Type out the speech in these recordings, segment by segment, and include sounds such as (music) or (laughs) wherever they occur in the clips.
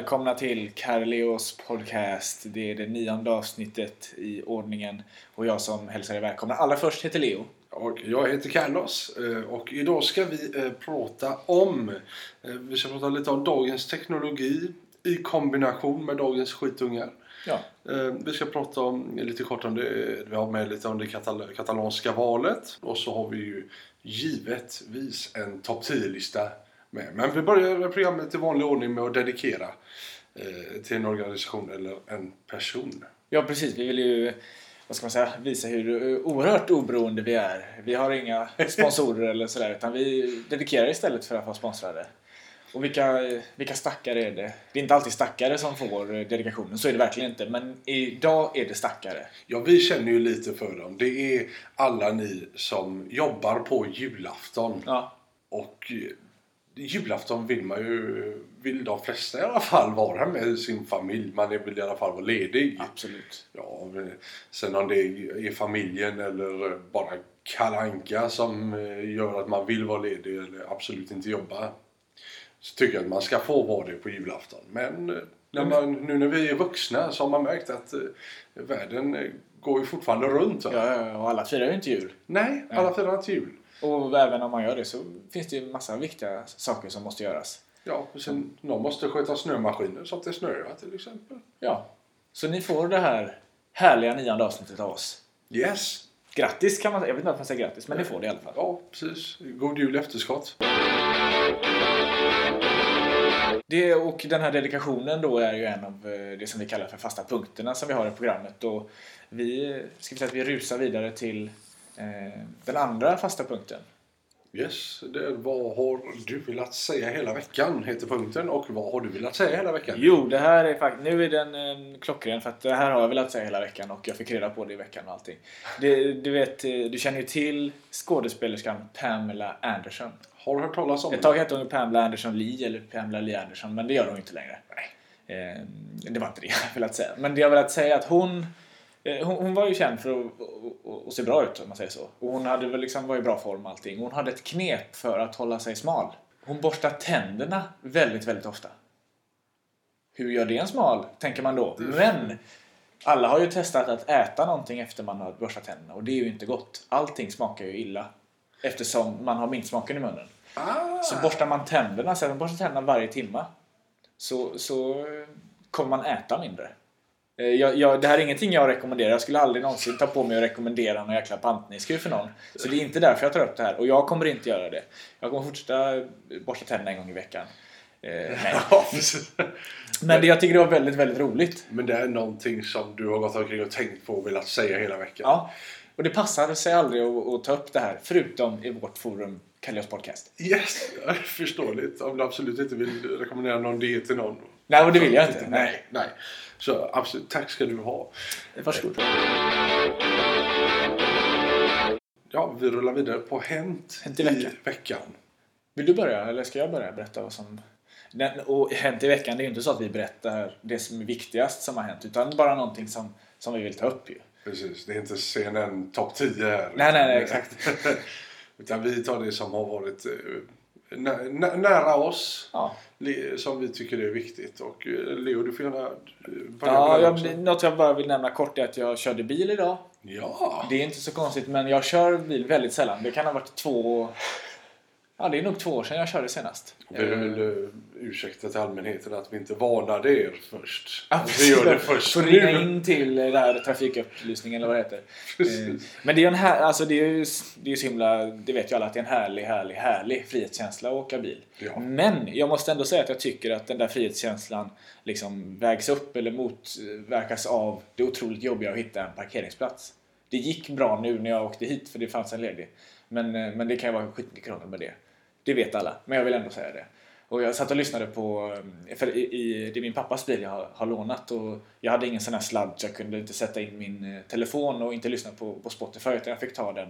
Välkomna till Carleos podcast. Det är det nionde avsnittet i ordningen och jag som hälsar er välkomna. Allra först heter Leo. Och jag heter Carlos eh, och idag ska vi eh, prata om eh, Vi ska prata lite om dagens teknologi i kombination med dagens skitungar. Ja, Vi ska prata om, lite kort om det, vi har med lite om det katal katalanska valet och så har vi ju givetvis en topp 10-lista med. Men vi börjar programmet i vanlig ordning med att dedikera eh, till en organisation eller en person. ja precis. Vi vill ju vad ska man säga, visa hur oerhört oberoende vi är. Vi har inga (laughs) sponsorer eller sådär utan vi dedikerar istället för att vara sponsrade. Och vilka, vilka stackare är det? Det är inte alltid stackare som får dedikationen, så är det verkligen inte. Men idag är det stackare. Ja, vi känner ju lite för dem. Det är alla ni som jobbar på julafton. Ja, Och julafton vill man ju, vill de flesta i alla fall vara med sin familj. Man vill i alla fall vara ledig. absolut. Ja, sen om det är familjen eller bara kalanka som eh, gör att man vill vara ledig eller absolut inte jobba. Så tycker jag att man ska få vara det på julafton. Men eh, när man, nu när vi är vuxna så har man märkt att eh, världen går ju fortfarande runt. va? Ja, och alla firar ju inte jul. Nej, alla firar inte jul. Och även om man gör det så finns det ju massa viktiga saker som måste göras. Ja, och sen någon måste sköta snömaskiner så att det snöar till exempel. Ja. Så ni får det här härliga nionde avsnittet av oss. Yes! Grattis kan man säga. Jag vet inte om man säger grattis, men ni får det i alla fall. Ja, precis. God jul efterskott. Det, och den här dedikationen då är ju en av eh, det som vi kallar för fasta punkterna som vi har i programmet. Och vi ska vi säga att vi rusar vidare till den andra fasta punkten. Yes, det är vad har du velat säga hela veckan heter punkten och vad har du velat säga hela veckan? Jo, det här är faktiskt... Nu är den eh, klockren för att det här har jag velat säga hela veckan och jag fick reda på det i veckan och allting. Det, du vet, eh, du känner ju till skådespelerskan Pamela Anderson. Har du hört talas om Ett tag hette hon Pamela Anderson Lee eller Pamela Lee Anderson men det gör hon inte längre. Eh, det var inte det jag velat säga. Men det jag velat säga är att hon, eh, hon, hon var ju känd för att, att, att se bra ut om man säger så. Och hon hade väl liksom, var i bra form och allting. Hon hade ett knep för att hålla sig smal. Hon borstar tänderna väldigt, väldigt ofta. Hur gör det en smal, tänker man då. Men alla har ju testat att äta någonting efter man har borstat tänderna och det är ju inte gott. Allting smakar ju illa eftersom man har mintsmaken i munnen. Ah, Så borstar man tänderna, så man borstar tänderna varje timma så, så eh, kommer man äta mindre. Eh, Jag, jag, det här är ingenting jag rekommenderar. Jag skulle aldrig någonsin ta på mig att rekommendera någon jäkla pantniskor för någon. Så det är inte därför jag tar upp det här. Och jag kommer inte göra det. Jag kommer fortsätta borsta tänderna en gång i veckan. Eh. (laughs) Men det, jag tycker det var väldigt, väldigt roligt. Men det är någonting som du har gått omkring och tänkt på och velat säga hela veckan. Ja. Och det passade sig aldrig att, att ta upp det här. Förutom i vårt forum Kallios podcast. Yes, (laughs) förståeligt. Om du absolut inte vill rekommendera någon diet till någon. Nej, och det vill jag inte. Nej, nej. Så absolut, tack ska du ha. Varsågod. Ja, vi rullar vidare på Hänt, Hänt i veckan. veckan. Vill du börja eller ska jag börja berätta vad som... Och hänt i veckan, det är ju inte så att vi berättar det som är viktigast som har hänt utan bara någonting som, som vi vill ta upp ju. Precis, det är inte CNN topp 10 här. Nej, nej, nej, exakt. (laughs) Utan vi tar det som har varit eh, nä, nä, nära oss. Ja, Som vi tycker är viktigt. Och eh, Leo, du får gärna eh, ja jag, också. något jag bara vill nämna kort är att jag körde bil idag. Ja, Det är inte så konstigt men jag kör bil väldigt sällan. Det kan ha varit två... Ja, det är nog två år sedan jag körde senast. vi vill uh, ursäkta till allmänheten att vi inte varnade er först. Ja, vi gör det först Får ringa in till det här trafikupplysningen eller vad det heter. Precis. Eh, Men det är en här, alltså det är ju, det är så himla, det vet ju alla att det är en härlig, härlig, härlig frihetskänsla att åka bil. Ja. Men jag måste ändå säga att jag tycker att den där frihetskänslan liksom vägs upp eller motverkas av det otroligt jobbiga att hitta en parkeringsplats. Det gick bra nu när jag åkte hit för det fanns en ledig. Men, eh, men det kan ju vara skitmycket krångel med det. Det vet alla, men jag vill ändå säga det. Och jag satt och lyssnade på, eh, för i, i, det är min pappas bil jag har, har lånat och jag hade ingen sån här sladd så jag kunde inte sätta in min eh, telefon och inte lyssna på, på Spotify utan jag fick ta den,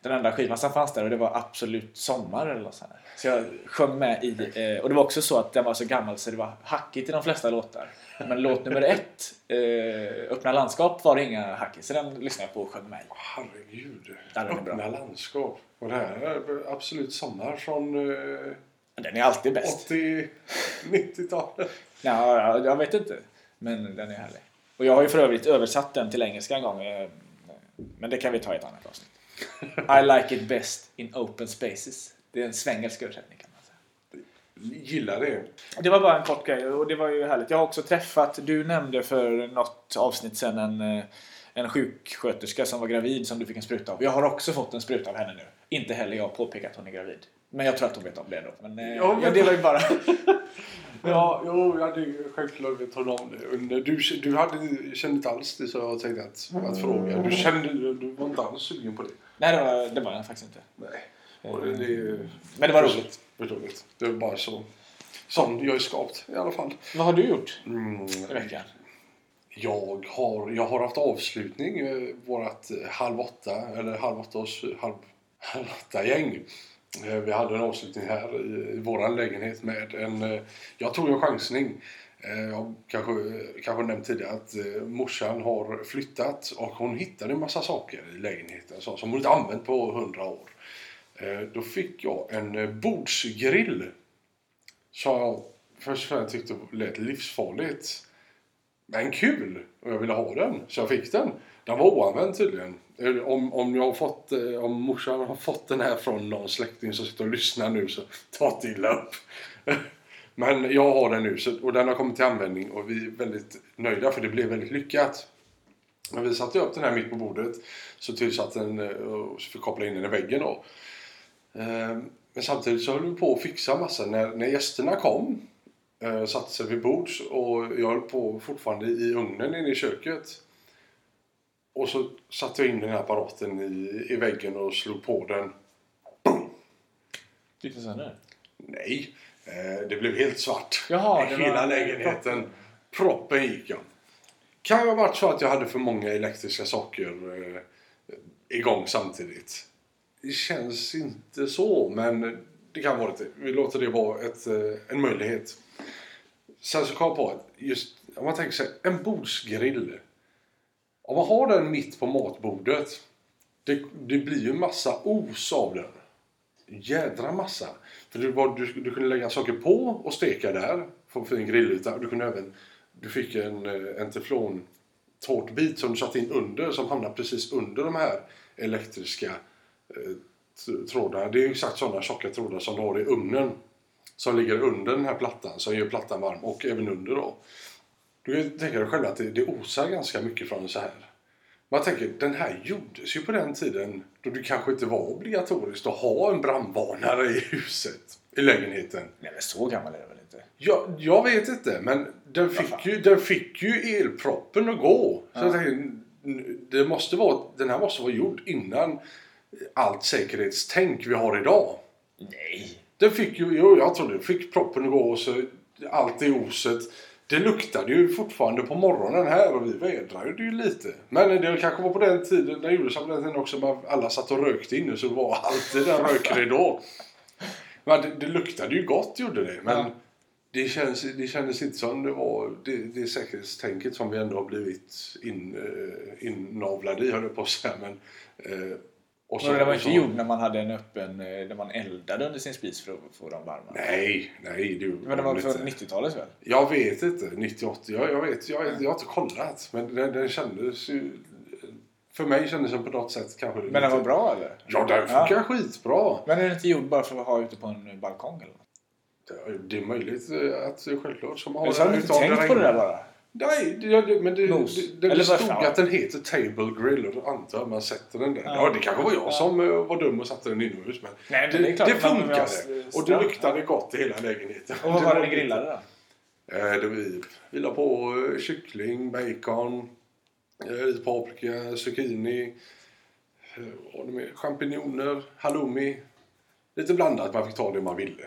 den enda skivan som fanns där och det var Absolut Sommar eller något sånt här. Så jag sjöng med i, eh, och det var också så att den var så gammal så det var hackigt i de flesta låtar. Men låt nummer ett, eh, Öppna landskap, var det inga hack i så den lyssnade jag på och sjöng med i. Herregud. Bra. Öppna landskap. Och det här är absolut sommar från... eh, Den är alltid bäst. 80, 90-talet. (laughs) Ja, ja, jag vet inte. Men den är härlig. Och jag har ju för övrigt översatt den till engelska en gång. eh, Men det kan vi ta i ett annat avsnitt. (laughs) I like it best in open spaces. Det är en svengelsk översättning kan man säga. Gillar det. Det var bara en kort grej och det var ju härligt. Jag har också träffat, du nämnde för något avsnitt sedan en, eh, en sjuksköterska som var gravid som du fick en spruta av. Jag har också fått en spruta av henne nu. Inte heller jag påpekat att hon är gravid. Men jag tror att hon vet om det då. Men, eh, Ja, men- ja, det var ju bara... (laughs) Ja, jo, jag hade självklart vet hon om det. Du, du hade, kände inte alls det så jag tänkte att, att fråga. Du kände, du var inte alls sugen på det. Nej, det var, det var jag faktiskt inte. Nej. Och det, det, Men det var roligt. Förståeligt. Det var bara så. Som jag är skapt i alla fall. Vad har du gjort Mm, i veckan? Jag, har, jag har haft avslutning. eh, Vårat eh, halv åtta, eller halv åtta års eh, halv, halv åtta gäng. Eh, Vi hade en avslutning här i, i våran lägenhet med en, eh, jag tror en chansning. Eh, Jag kanske, eh, kanske nämnt tidigare att eh, morsan har flyttat och hon hittade en massa saker i lägenheten så, som hon inte använt på hundra år. Eh, Då fick jag en eh, bordsgrill som jag först och främst tyckte lät livsfarligt. Men kul! Och jag ville ha den, så jag fick den. Den var oanvänd tydligen. Eh, om, om, jag har fått, eh, om morsan har fått den här från någon släkting som sitter och lyssnar nu så ta inte illa upp. (laughs) Men jag har den nu så, och den har kommit till användning och vi är väldigt nöjda för det blev väldigt lyckat. När vi satte upp den här mitt på bordet så tillsatte den eh, och så fick koppla in den i väggen då. Men samtidigt så höll vi på att fixa massa. När, när gästerna kom eh, satte sig vid bords och jag höll på fortfarande i ugnen inne i köket. Och så satte jag in den här apparaten i, i väggen och slog på den. Gick det sönder? Nej, eh, det blev helt svart. Jaha, det var- Hela lägenheten. Proppen gick ja. Kan ha varit så att jag hade för många elektriska saker eh, igång samtidigt. Det känns inte så, men det kan vara det. Vi låter det vara ett, eh, en möjlighet. Sen så kom jag på att just om man tänker sig en bordsgrill. Om man har den mitt på matbordet. Det, det blir ju massa os av den. Jädra massa. För du, var, du, du kunde lägga saker på och steka där. Få för en grillyta. Du kunde även... Du fick en, eh, en teflon tårtbit som du satte in under som hamnade precis under de här elektriska eh, trådarna. Det är ju exakt sådana tjocka trådar som du har i ugnen. Som ligger under den här plattan som gör plattan varm och även under då. Ju tänka dig själv att det, det osar ganska mycket från så här. Man tänker, den här gjordes ju på den tiden då det kanske inte var obligatoriskt att ha en brandvarnare i huset, i lägenheten. Nej, men så gammal är det väl inte? Jag, jag vet inte, men den fick, ju, den fick ju elproppen att gå. Så jag tänkte, det måste vara, den här måste vara gjord innan allt säkerhetstänk vi har idag. Nej. Den fick ju, jo, jag tror det, fick proppen gå och så allt i oset. Det luktade ju fortfarande på morgonen här och vi vädrade ju lite. Men det kanske var på den tiden, den gjordes på den tiden också, man, alla satt och rökte inne så var alltid en rökridå. Men det, det luktade ju gott gjorde det. Men Ja. det, känns, det kändes inte som det var det, det säkerhetstänket som vi ändå har blivit in, eh, innavlade i höll jag på att säga. Men, eh, och Men det var inte gjord när man hade en öppen, eh, där man eldade under sin spis för att få dem varma? Nej, nej. Det Men det var lite- för 90-talet väl? Jag vet inte. 98. Jag, jag vet. Jag, jag har inte kollat. Men den, den kändes ju... För mig kändes den på något sätt kanske... Men den var bra eller? Ja, den funkar skitbra. Men är den inte gjord bara för att ha ute på en balkong eller något? Det- är möjligt eh, att självklart som har Eller så har de inte tänkt på det där bara? Nej, det, det, men det, Mos. det, det, Eller stod varför? att den heter Table Grill och då antar jag att man sätter den där. Ja. Ja, det kanske var jag Ja. som eh, var dum och satte den inomhus. Men Nej, men det, det det funkade. Och det luktade gott i hela lägenheten. Och vad var det ni grillade då? Eh, det vi, vi la på eh, kyckling, bacon, eh, lite paprika, zucchini, eh, det champinjoner, halloumi. Lite blandat, man fick ta det man ville.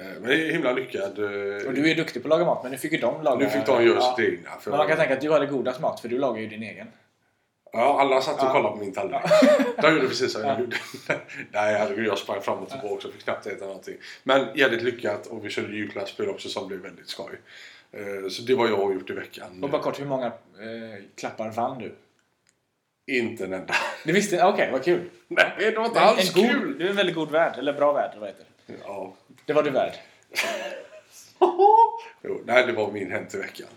Eh, Men det är himla lyckad. eh, Och du är duktig på att laga mat, men nu fick ju de laga... Nu fick de göra Ja. sitt egna. För Men man kan tänka att du hade godast mat, för du lagar ju din egen. Ja, alla satt och Ja. kollade på min tallrik. De gjorde precis som jag gjorde. (laughs) Nej, herregud, jag sprang fram och tillbaka och fick knappt äta någonting. Men jävligt lyckat och vi körde julklappsspel också som blev väldigt skoj. Eh, Så det var jag har gjort i veckan. Och bara kort, hur många eh, klappar vann du? Inte en enda. (laughs) Det visste Okej, vad kul. Nej, det var inte En, alls en god, kul! Du är en väldigt god värd, eller bra värd, vad heter det? Ja, Det var du värd. (laughs) jo, nej, det var min Hänt i veckan.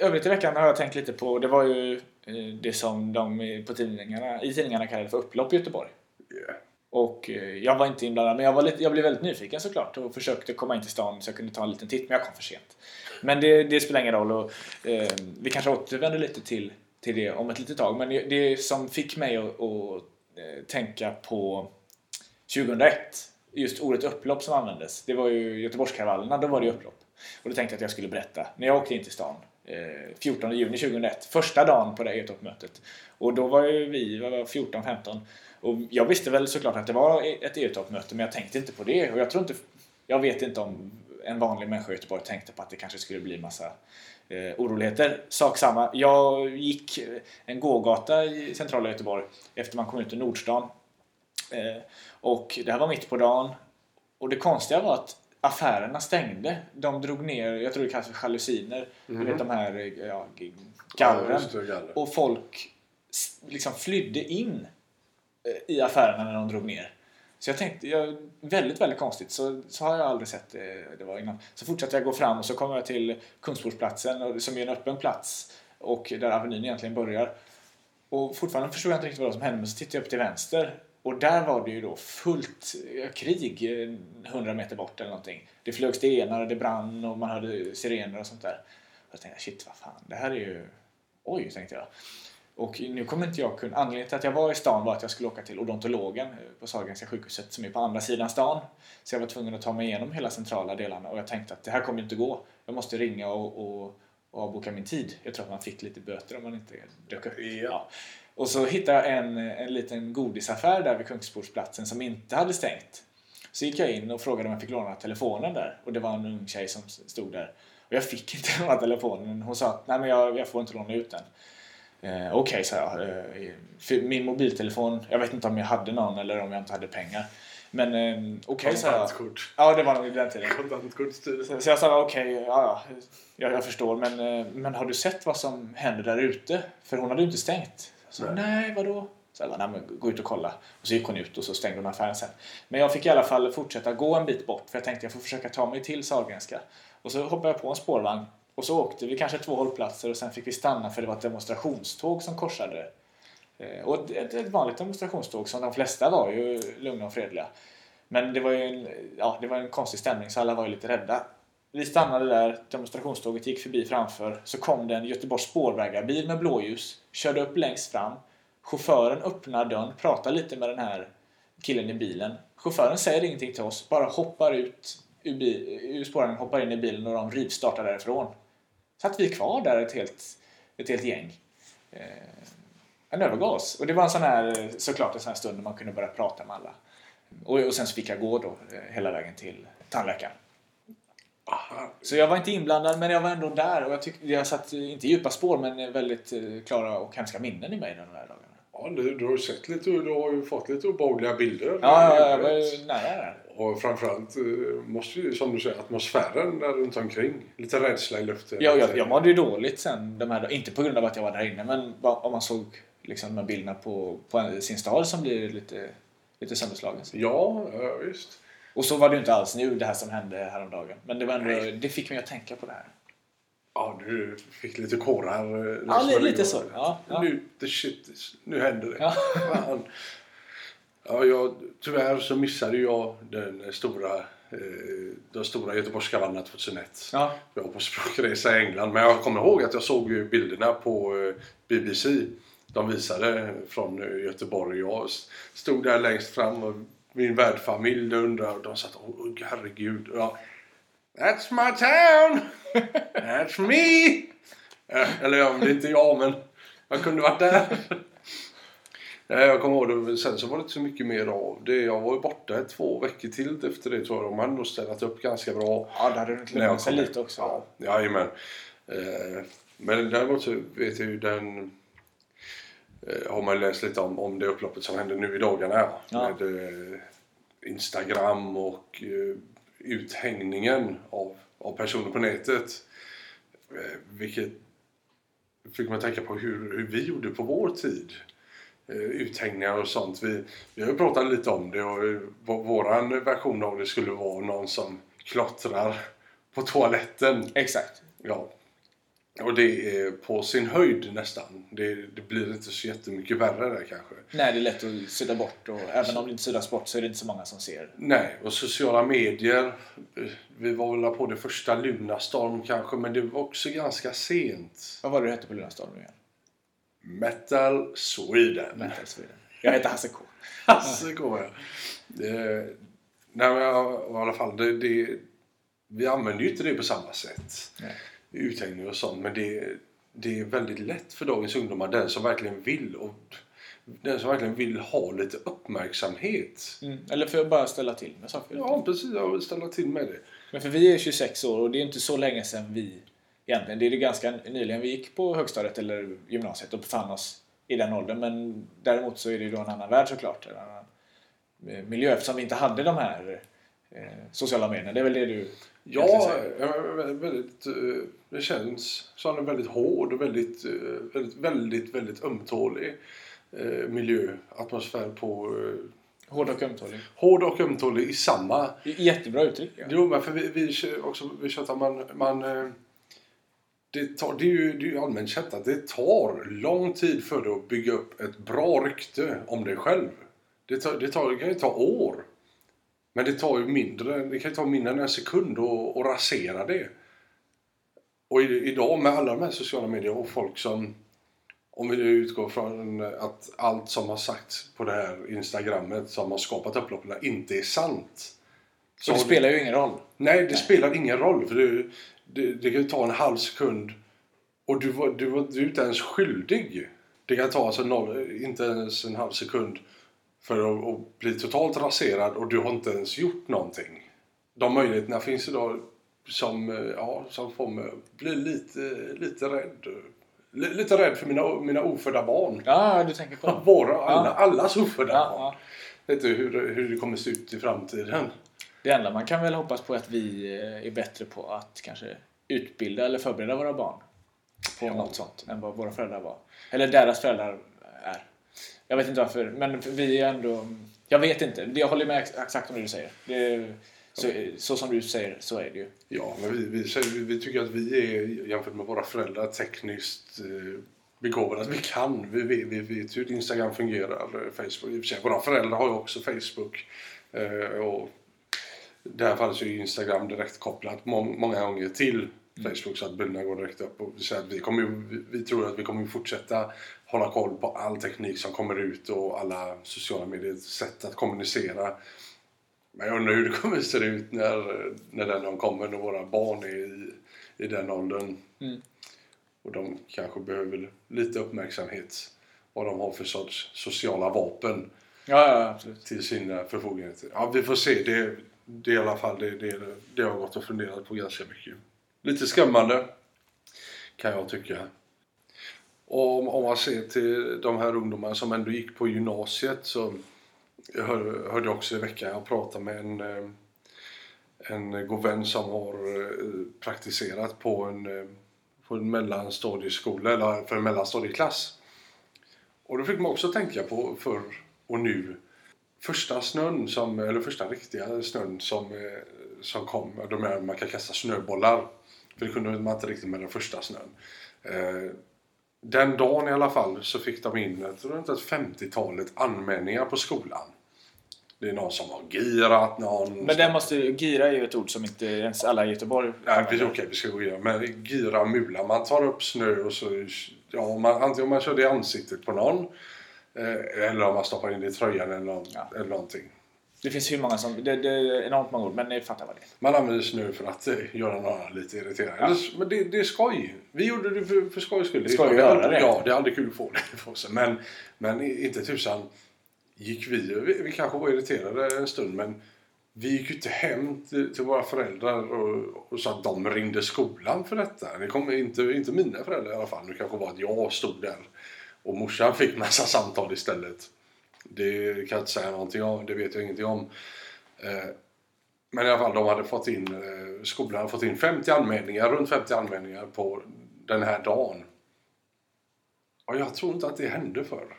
Övrigt i veckan har jag tänkt lite på, det var ju eh, det som de på tidningarna, i tidningarna kallade för upplopp i Göteborg. Yeah. Och eh, jag var inte inblandad, men jag, var lite, jag blev väldigt nyfiken såklart och försökte komma in till stan så jag kunde ta en liten titt, men jag kom för sent. Men det, det spelar ingen roll och eh, vi kanske återvänder lite till, till det om ett litet tag. Men det, det som fick mig att, att eh, tänka på 2001, just ordet upplopp som användes, det var ju Göteborgskravallerna, då var det upplopp. Och då tänkte jag att jag skulle berätta, när jag åkte in till stan eh, 14 juni 2001, första dagen på det EU-toppmötet. Och då var ju vi 14-15 och jag visste väl såklart att det var ett EU-toppmöte men jag tänkte inte på det och jag tror inte jag vet inte om en vanlig människa i Göteborg tänkte på att det kanske skulle bli massa eh, oroligheter. Sak samma. Jag gick en gågata i centrala Göteborg efter man kom ut ur Nordstan. Eh, och det här var mitt på dagen. Och det konstiga var att affärerna stängde. De drog ner, jag tror det kallas för jalusiner. Mm. Du vet de här ja, gallren. Ja, och folk liksom flydde in eh, i affärerna när de drog ner. Så jag tänkte, jag, väldigt, väldigt konstigt. Så, så har jag aldrig sett det, det var innan. Så fortsatte jag gå fram och så kom jag till Kungsportsplatsen som är en öppen plats och där Avenyn egentligen börjar. Och fortfarande förstod jag inte riktigt vad som hände men så tittade jag upp till vänster och där var det ju då fullt krig 100 meter bort eller någonting. Det flög stenar och det brann och man hörde sirener och sånt där. Och jag tänkte shit vad fan, det här är ju... Oj, tänkte jag. Och nu kommer inte jag kunna... Anledningen till att jag var i stan var att jag skulle åka till odontologen på Sahlgrenska sjukhuset som är på andra sidan stan. Så jag var tvungen att ta mig igenom hela centrala delarna och jag tänkte att det här kommer inte gå. Jag måste ringa och, och, och avboka min tid. Jag tror att man fick lite böter om man inte dök upp. Ja. Och så hittade jag en, en liten godisaffär där vid Kungsportsplatsen som inte hade stängt. Så gick jag in och frågade om jag fick låna telefonen där och det var en ung tjej som stod där. Och jag fick (laughs) inte låna telefonen. Hon sa att nej men jag, jag får inte låna ut den. Eh, Okej, okay, sa jag. Eh, min mobiltelefon, jag vet inte om jag hade någon eller om jag inte hade pengar. Men eh, okej, okay, sa jag. Ja, det var nog i den tiden. Så, så jag sa okej, okay, ja, ja, jag, jag förstår. Men, eh, men har du sett vad som händer där ute? För hon hade ju inte stängt. Så, nej. nej, vadå? Så jag bara, nej men gå ut och kolla. Och så gick hon ut och så stängde hon affären sen. Men jag fick i alla fall fortsätta gå en bit bort för jag tänkte jag får försöka ta mig till Sahlgrenska. Och så hoppade jag på en spårvagn och så åkte vi kanske två hållplatser och sen fick vi stanna för det var ett demonstrationståg som korsade. Eh, och ett, ett vanligt demonstrationståg som de flesta var ju lugna och fredliga. Men det var ju en, ja, det var en konstig stämning så alla var ju lite rädda. Vi stannade där, demonstrationståget gick förbi framför. Så kom det en Göteborgs spårvägarbil med blåljus, körde upp längst fram. Chauffören öppnar dörren, pratar lite med den här killen i bilen. Chauffören säger ingenting till oss, bara hoppar ut ur, bil, ur spåren, hoppar in i bilen och de rivstartar därifrån. Satt vi kvar där ett helt, ett helt gäng. Eh, en övergav oss. Och det var en sån här, såklart en sån här stund när man kunde börja prata med alla. Och, och sen så fick jag gå då eh, hela vägen till tandläkaren. Så jag var inte inblandad men jag var ändå där och jag tyckte jag satt inte djupa spår men väldigt eh, klara och hemska minnen i mig de där dagarna. Ja, du, du har sett lite, du har ju fått lite obehagliga bilder. Ja, ja jag var ju nära där. Och framförallt eh, måste ju, som du säger, atmosfären där runt omkring. Lite rädsla i luften. Ja, jag, jag mådde ju dåligt sen. De här, inte på grund av att jag var där inne men om man såg liksom, de här bilderna på, på sin stad som blir lite, lite sönderslagen. Ja, visst. Och så var det ju inte alls nu det här som hände häromdagen. Men det, var ändå, det fick mig att tänka på det här. Ja, du fick lite kårar. Eh, ja, lite, lite så. Ja, ja. Nu, the shit, nu händer det. Ja. ja, jag, tyvärr så missade jag den stora eh, de stora Göteborgskravallerna 2001. Ja. Jag var på språkresa i England. Men jag kommer ihåg att jag såg bilderna på eh, BBC. De visade från Göteborg. Jag stod där längst fram och min värdfamilj undrade och de sa åh herregud. Och jag, That's my town! (laughs) That's me! Eller ja, det är inte jag men jag kunde varit där. Jag kommer ihåg det. Sen så var det inte så mycket mer av det. Jag var ju borta två veckor till efter det tror jag. De hade nog ställt upp ganska bra. Ja, det hade du lugnat sig lite också. Ja, jajamän. Eh, men däremot så vet jag ju den Eh, har man läst lite om, om det upploppet som händer nu i dagarna. Ja. Med eh, Instagram och eh, uthängningen av, av personer på nätet. Eh, vilket fick man tänka på hur, hur vi gjorde på vår tid. eh, uthängningar och sånt. Vi, vi har ju pratat lite om det och eh, våran version av det skulle vara någon som klottrar på toaletten. Exakt. Ja. Och det är på sin höjd nästan. Det, det blir inte så jättemycket värre där kanske. Nej, det är lätt att sudda bort och även om det inte suddas bort så är det inte så många som ser. Nej, och sociala medier. Vi var väl på det första Lunarstorm kanske, men det var också ganska sent. Vad var det du hette på Lunarstorm igen? Metal Sweden. Metal Sweden. Jag heter Hasse K. (laughs) Hasse går jag. Det, nej men ja, i alla fall, det, det, vi använder ju inte det på samma sätt. Nej. Uthängning och sånt, men det, det är väldigt lätt för dagens ungdomar, den som verkligen vill och den som verkligen vill ha lite uppmärksamhet. Mm. Eller för att bara ställa till med saker. Ja, precis. Jag vill ställa till med det. Men för vi är 26 år och det är inte så länge sedan vi egentligen, det är det ganska nyligen vi gick på högstadiet eller gymnasiet och befann oss i den åldern. Men däremot så är det ju då en annan värld såklart. En annan eh, miljö eftersom vi inte hade de här eh, sociala medierna. Det är väl det du Ja, väldigt, eh, det känns som en väldigt hård och väldigt, eh, väldigt, väldigt, väldigt ömtålig eh, miljö, atmosfär på Hård och ömtålig. hård och ömtålig i samma. Jättebra uttryck. Ja. Jo, men för vi, vi också vi tjatar man, man det, tar, det, är ju, det är ju allmänt känt att det tar lång tid för dig att bygga upp ett bra rykte om dig själv. Det, tar, det, tar, det kan ju ta år. Men det tar ju mindre, det kan ta mindre än en sekund att, att rasera det. Och i, idag med alla de här sociala medier och folk som om vi utgår från att allt som har sagts på det här Instagrammet som har skapat upploppen inte är sant. Så det har spelar ju ingen roll. Nej, det spelar ingen roll. För det, det, det kan ju ta en halv sekund och du, var, du, var, du är inte ens skyldig. Det kan ta alltså noll, inte ens en halv sekund för att, att bli totalt raserad och du har inte ens gjort någonting. De möjligheterna finns idag som, eh, ja, som får mig att bli lite, lite rädd. Li- Lite rädd för mina, mina ofödda barn. Ja, du tänker på. (laughs) Våra, alla, allas ofödda Ja, barn. ja. Vet du hur, hur det kommer se ut i framtiden? Det enda man kan väl hoppas på är att vi eh, är bättre på att kanske utbilda eller förbereda våra barn på Ja. något sånt än vad våra föräldrar var. Eller deras föräldrar. Jag vet inte varför, men vi är ändå... Jag vet inte. Jag håller med ex- exakt om det du säger. Det, så, så som du säger så är det ju. Ja, men vi, vi, vi, tycker att vi är jämfört med våra föräldrar tekniskt eh, begåvade. Att vi kan. Vi, vi, vi vet hur Instagram fungerar. eh, Facebook. I våra föräldrar har ju också Facebook. Eh, och i det här fallet så är Instagram direkt kopplat må, många gånger till Facebook så att bilderna går direkt upp. Och säger att vi, kommer, vi, vi tror att vi kommer fortsätta hålla koll på all teknik som kommer ut och alla sociala medier sätt att kommunicera. Men jag undrar hur det kommer att se ut när, när den dagen kommer, när våra barn är i, i den åldern. Mm. Och de kanske behöver lite uppmärksamhet. Vad de har för sorts sociala vapen Ja, ja absolut. till sina förfogande. Ja, vi får se. Det, det är i alla fall det, det, det har gått och funderat på ganska mycket. Lite skrämmande kan jag tycka. Och om, om man ser till de här ungdomarna som ändå gick på gymnasiet så jag hör, hörde jag också i veckan, jag pratade med en, eh, en god vän som har eh, praktiserat på en, eh, på en mellanstadieskola, eller för en mellanstadieklass. Och då fick man också tänka på förr och nu. Första snön, som, eller första riktiga snön som, som kom, de här man kan kasta snöbollar. För det kunde man inte riktigt med den första snön. Den dagen i alla fall så fick de in, jag tror inte ett 50-talet anmälningar på skolan. Det är någon som har girat någon. Men det måste, gira är ju ett ord som inte ens alla i Göteborg Nej, vi, okej, vi ska gå igenom. Men gira mula. Man tar upp snö och så... Ja, man, antingen man kör det i ansiktet på någon. Eh, eller om man stoppar in det i tröjan eller, någon, Ja. eller någonting. Det finns hur många som... Det, det är enormt många ord, men ni fattar vad det är. Man använder snö för att eh, göra annan lite irriterad. Eller, Men det, det är skoj. Vi gjorde det för, för skojs skull. Skoj att Det är göra aldrig- det. Ja, det är aldrig kul att få det för sig. Men, men inte tusan gick vi, vi... Vi kanske var irriterade en stund men vi gick ju inte hem till, till våra föräldrar och, och sa att de ringde skolan för detta. Det kom inte, inte mina föräldrar i alla fall. Det kanske var att jag stod där och morsan fick massa samtal istället. Det kan jag inte säga någonting om, det vet jag ingenting om. Eh, men i alla fall, de hade fått in, eh, skolan hade fått in 50 anmälningar, runt 50 anmälningar på den här dagen. Och jag tror inte att det hände förr.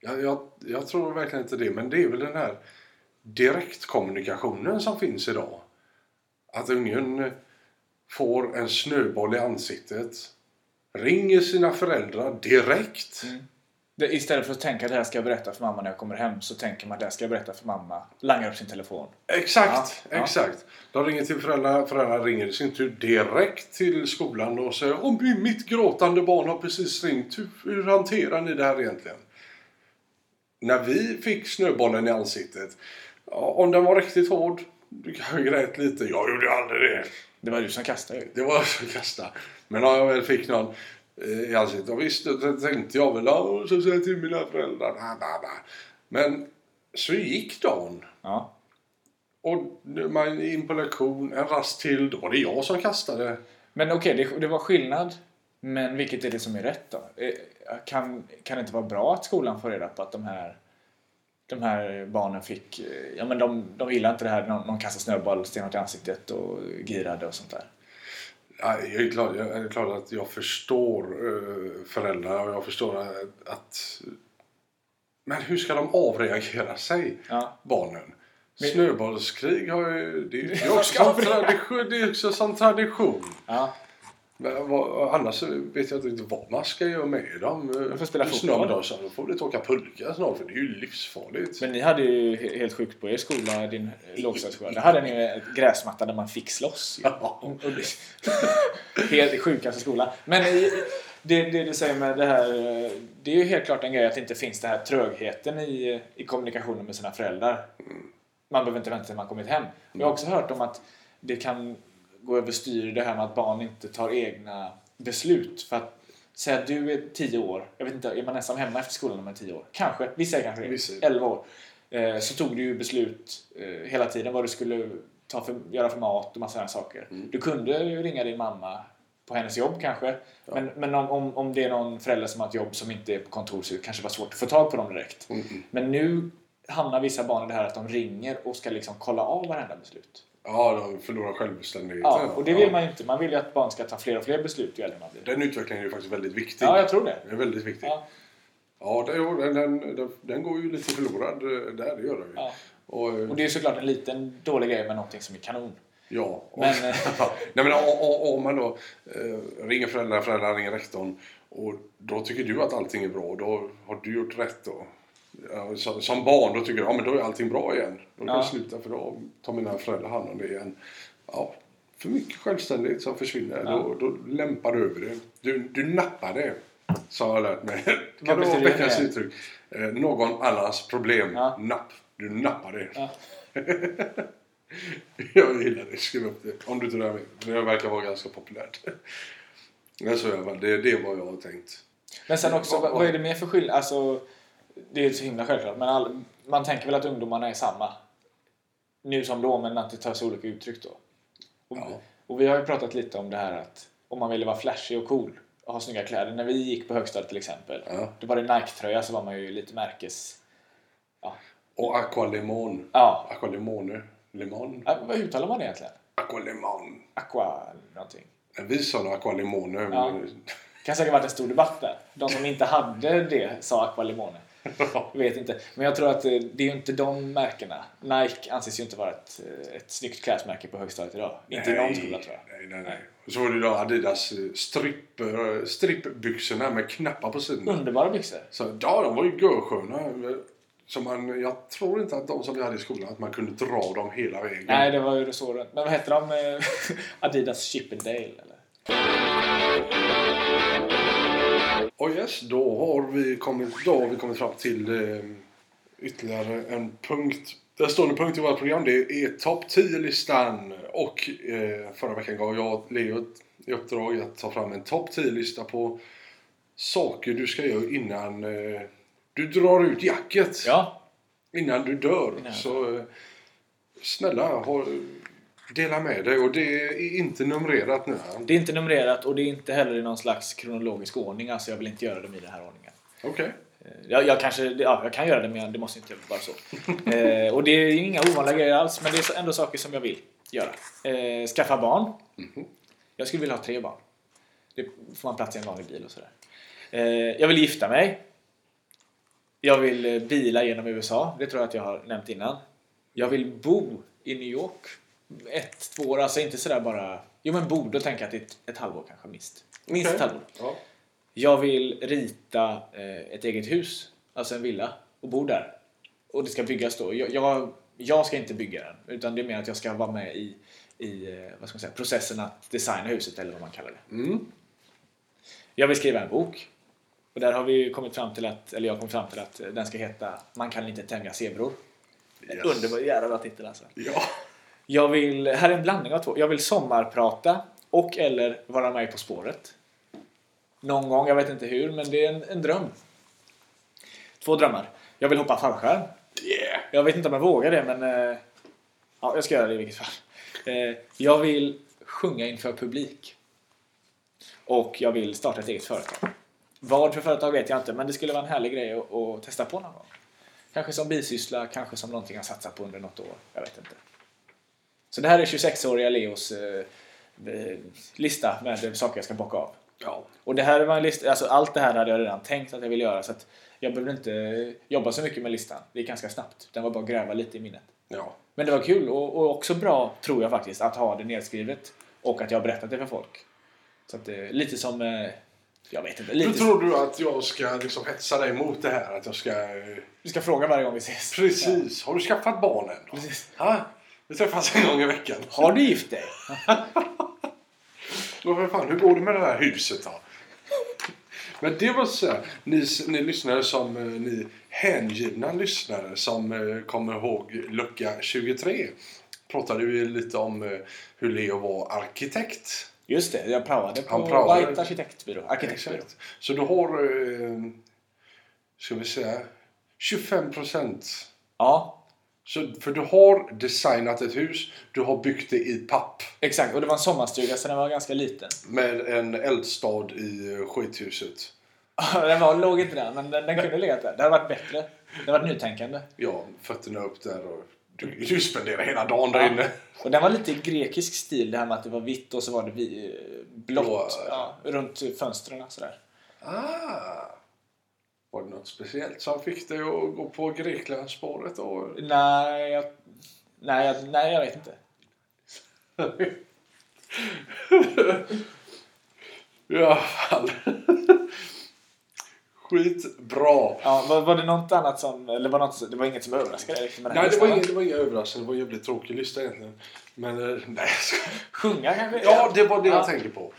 Jag, jag, jag tror verkligen inte det, men det är väl den här direktkommunikationen som finns idag. Att ungen får en snöboll i ansiktet, ringer sina föräldrar direkt. Mm. Det, istället för att tänka att det här ska jag berätta för mamma när jag kommer hem så tänker man att det här ska jag berätta för mamma. Langar upp sin telefon. Exakt, Ja, ja. exakt. De ringer till föräldrar, föräldrar ringer i sin tur direkt till skolan och säger om mitt gråtande barn har precis ringt, hur, hur hanterar ni det här egentligen? När vi fick snöbollen i ansiktet, ja, om den var riktigt hård, du kanske grät lite, jag gjorde aldrig det. Det var du som kastade ju. Det var så kasta. Men om jag väl fick någon i ansiktet, och visst, då tänkte jag väl, ja, så säger jag till mina föräldrar, bla, bla, bla. Men så gick dagen. Ja. Och man in på lektion, en rast till, då var det jag som kastade. Men okej, det, det var skillnad. Men vilket är det som är rätt då? Eh, Kan, kan det inte vara bra att skolan får reda på att de här, de här barnen fick... eh, Ja men de, de gillar inte det här någon, någon kastar snöboll stenhårt i ansiktet och girade och sånt där. Ja, Jag är klart, jag är klart att jag förstår eh, föräldrar och jag förstår att, att... Men hur ska de avreagera sig, Ja. barnen? Snöbollskrig har ju... Det är ju (laughs) också som tradition. Det är också som tradition. Ja. Annars vet jag inte riktigt vad man ska göra med dem. De får spela fotboll. då, så Då får vi åka pulka snart för det är ju livsfarligt. Men ni hade ju he- helt sjukt på er skola, din (laughs) lågstadieskola. Där hade ni en gräsmatta där man fick slåss. Ja. (laughs) Helt sjukaste skola. Men i- det, det du säger med det här, eh, det är ju helt klart en grej att det inte finns den här trögheten i, i kommunikationen med sina föräldrar. Man behöver inte vänta tills man kommit hem. Jag har också hört om att det kan gå överstyr det här med att barn inte tar egna beslut. För att säga att du är 10 år, jag vet inte, är man ensam hemma efter skolan när man är 10 år? Kanske, vissa är kanske. Vissa är det. 11 år. Eh, så tog du ju beslut eh, hela tiden vad du skulle ta för, göra för mat och massa sådana saker. Du kunde ju ringa din mamma på hennes jobb kanske. Men, men om, om, om det är någon förälder som har ett jobb som inte är på kontor så kanske det var svårt att få tag på dem direkt. Mm. Men nu hamnar vissa barn i det här att de ringer och ska liksom kolla av varenda beslut. Ja, de förlorar självständigheten. Ja, och det vill man ju inte. Man vill ju att barn ska ta fler och fler beslut ju äldre man blir. Den utvecklingen är ju faktiskt väldigt viktig. Ja, jag tror det. Den är väldigt viktig. Ja, Ja. den, den, den, går ju lite förlorad eh, där, det gör den ju. Ja. Och, eh, Och det är ju såklart en liten dålig grej med någonting som är kanon. ja. Men, eh, (laughs) Nej, men om man då eh, ringer föräldrar, föräldrar ringer rektorn och då tycker du att allting är bra, då har du gjort rätt då. Ja, så, som barn då tycker du, ja men då är allting bra igen. Då kan Ja. jag sluta för då tar mina föräldrar hand om det igen. Ja, för mycket självständighet som försvinner, Ja. då, då lämpar du över det. Du, du nappar det, jag har lärt mig. (laughs) Kan det betyder vara veckans uttryck? Eh, någon annans problem, Ja. napp. Du nappar det. Ja. (laughs) Jag gillar det. Skriv upp det. Om du inte det med. Det verkar vara ganska populärt. Men så i alla fall. Det, det är vad jag har tänkt. Men sen också, Vad- vad, vad är det mer för skillnad? Alltså, det är ju så himla självklart, men all, man tänker väl att ungdomarna är samma nu som då, men att det tar sig olika uttryck då. Och, Ja. och vi har ju pratat lite om det här att om man ville vara flashig och cool och ha snygga kläder. När vi gick på högstadiet till exempel, Ja. då var det Nike-tröja så var man ju lite märkes... Och Aqualemon. Ja, Aqualemone. Lemon. äh, vad uttalar man det egentligen? Aqualemon. Aqua någonting. Vi sa nog Aqualemone. Ja. Det kan säkert varit en stor debatt där. De som inte hade det sa Aqualimone. (laughs) Vet inte. Men jag tror att eh, det är ju inte de märkena. Nike anses ju inte vara ett, eh, ett snyggt klädesmärke på högstadiet idag. Inte i någon skola tror jag. Nej, nej, nej. Och så var det då Adidas eh, stripp, strippbyxorna med knappar på sidorna. Underbara byxor. Så, ja, de var ju görsköna. Så man, jag tror inte att de som vi hade i skolan, att man kunde dra dem hela vägen. Nej, det var ju så. Men vad heter de? (laughs) Adidas Chippendale eller? Och yes, då har vi kommit, då har vi kommit fram till eh, ytterligare en punkt. Där står en punkt i vårt program. Det är topp 10-listan. Och eh, förra veckan gav jag Leo i uppdrag att ta fram en topp 10-lista på saker du ska göra innan eh, du drar ut jacket. Ja. Innan du dör. Innan. Så eh, snälla, ha, dela med dig. Och det är inte numrerat nu. Det är inte numrerat och det är inte heller i någon slags kronologisk ordning. Alltså jag vill inte göra dem i den här ordningen. Okej. Eh, Jag, jag kanske, ja, jag kan göra det men det måste inte vara så. (laughs) Eh, och det är inga ovanliga grejer alls men det är ändå saker som jag vill göra. Eh, skaffa barn. Mhm. Jag skulle vilja ha tre barn. Det får man plats i en vanlig bil och sådär. Eh, jag vill gifta mig. Jag vill eh, bila genom USA. Det tror jag att jag har nämnt innan. Jag vill bo i New York. Ett, två år. Alltså inte sådär bara... Jo men bo, då tänker jag att det är ett, ett halvår kanske minst. Minst Okej. ett halvår. Ja. Jag vill rita eh, ett eget hus, alltså en villa, och bo där. Och det ska byggas då. Jag, jag, jag ska inte bygga den, utan det är mer att jag ska vara med i, i eh, vad ska man säga, processen att designa huset, eller vad man kallar det. Mm. Jag vill skriva en bok. Och där har vi kommit fram till att, eller jag har kommit fram till att eh, den ska heta Man kan inte tämja zebror. Yes. Underbar jävla bra titel alltså. Ja. Jag vill, här är en blandning av två. Jag vill sommarprata och eller vara med På spåret. Någon gång, jag vet inte hur, men det är en, en dröm. Två drömmar. Jag vill hoppa fallskärm. Yeah. Jag vet inte om jag vågar det, men eh, ja, jag ska göra det i vilket fall. Eh, jag vill sjunga inför publik. Och jag vill starta ett eget företag. Vad för företag vet jag inte, men det skulle vara en härlig grej att, att testa på någon gång. Kanske som bisyssla, kanske som någonting jag satsar på under något år. Jag vet inte. Så det här är 26-åriga Leos eh, eh, lista med saker jag ska bocka av. Ja. Och det här var en lista, alltså allt det här hade jag redan tänkt att jag ville göra så att jag behövde inte jobba så mycket med listan. Det gick ganska snabbt. Den var bara att gräva lite i minnet. Ja. Men det var kul och, och också bra, tror jag faktiskt, att ha det nedskrivet och att jag har berättat det för folk. Så att det är lite som, eh, jag vet inte, Då lite tror du att jag ska liksom hetsa dig mot det här? Att jag ska... eh, Du ska fråga varje gång vi ses. Precis. Har du skaffat barn än? då? Precis. Ha? Vi träffas en gång i veckan. Har du gift dig? (laughs) Då för fan, hur går det med det här huset då? Men det var så här, ni, ni lyssnare som, eh, ni hängivna lyssnare som eh, kommer ihåg lucka 23 pratade vi lite om eh, hur Leo var arkitekt. Just det, jag praoade på praoade. White Arkitektbyrå. Arkitektbyrå. Exakt. Så du har, ska vi säga, 25 procent. Ja, Så, för du har designat ett hus, du har byggt det i papp exakt. Och det var en sommarstuga så den var ganska liten. med en eldstad i eh, skithuset. (laughs) den var, låg inte där, men den, den kunde legat där. Det hade varit bättre. Det varit nytänkande. Ja, fötterna upp där och du, du spenderar hela dagen där inne. Och den var lite grekisk stil, det här med att det var vitt och så var det vi, eh, blått Blå, ja, runt fönstren. Sådär. Ah. Var det något speciellt som fick dig att gå på Greklandsspåret då? Nej, jag, nej, jag, nej, jag vet inte. (laughs) Ja, fall. (laughs) Skitbra. Ja, var, var det något annat som, eller var något, det var inget som överraskade dig? här Nej, det var, inget, det var inga överraskande. Det var en jävligt tråkig lista egentligen. Men eh, (laughs) nej? Sjunga kanske? Ja, det var det ja. jag tänkte på.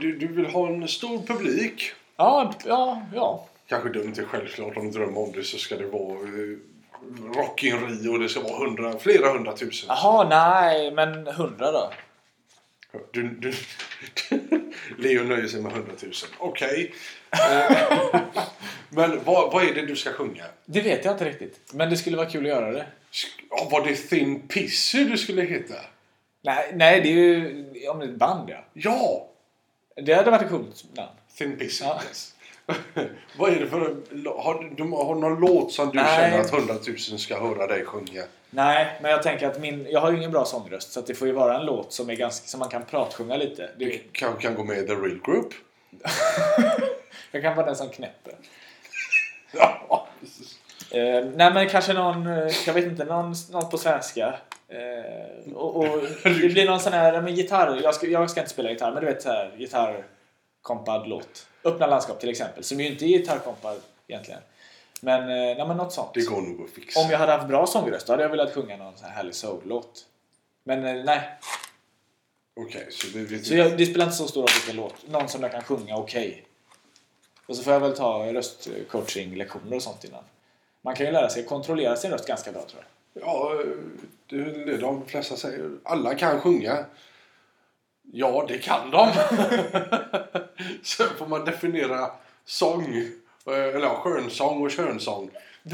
Du, du vill ha en stor publik. Ja, ja, ja. Kanske dumt, det är självklart. Om du drömmer om det så ska det vara eh, Rock in Rio och det ska vara hundra, flera hundratusen. Jaha, nej, men hundra då? Du, du, (laughs) Leo nöjer sig med 100 000. Okej. Eh, (laughs) Men vad, vad är det du ska sjunga? Det vet jag inte riktigt. Men det skulle vara kul att göra det. Ja, Var det Thin Pissy du skulle heta? Nej, nej det är ju om ett band ja. Ja! Det hade varit ett coolt namn. Thin Pissy. Ja. Yes. (laughs) vad är det för... Har du har någon låt som du Nej. känner att 100 000 ska höra dig sjunga? Nej, men jag tänker att min... Jag har ju ingen bra sångröst så att det får ju vara en låt som är ganska... Som man kan pratsjunga lite. Du Det, kanske kan gå med i The Real Group? (laughs) jag kan vara den som knäpper. (laughs) Ja. Eh, nej men kanske någon, eh, jag vet inte, någon, någon på svenska. Eh, och, och det blir någon sån här, men gitarr, jag ska, jag ska inte spela gitarr, men du vet så här, gitarrkompad låt. Öppna landskap till exempel, som ju inte är gitarrkompad egentligen. Men, eh, nej, men något sånt. Det går nog att fixa. Om jag hade haft bra sångröst då hade jag velat sjunga någon sån här härlig soul-låt. Men eh, nej, Okej, så det... det så jag, det spelar inte så stor roll vilken låt. Någon som jag kan sjunga okej. Och så får jag väl ta röstcoaching-lektioner och sånt innan. Man kan ju lära sig kontrollera sin röst ganska bra tror jag. Ja, det är det de flesta säger. Alla kan sjunga. Ja, det kan de. (laughs) (laughs) Sen får man definiera sång. eh, Eller ja, skönsång och könsång. (laughs)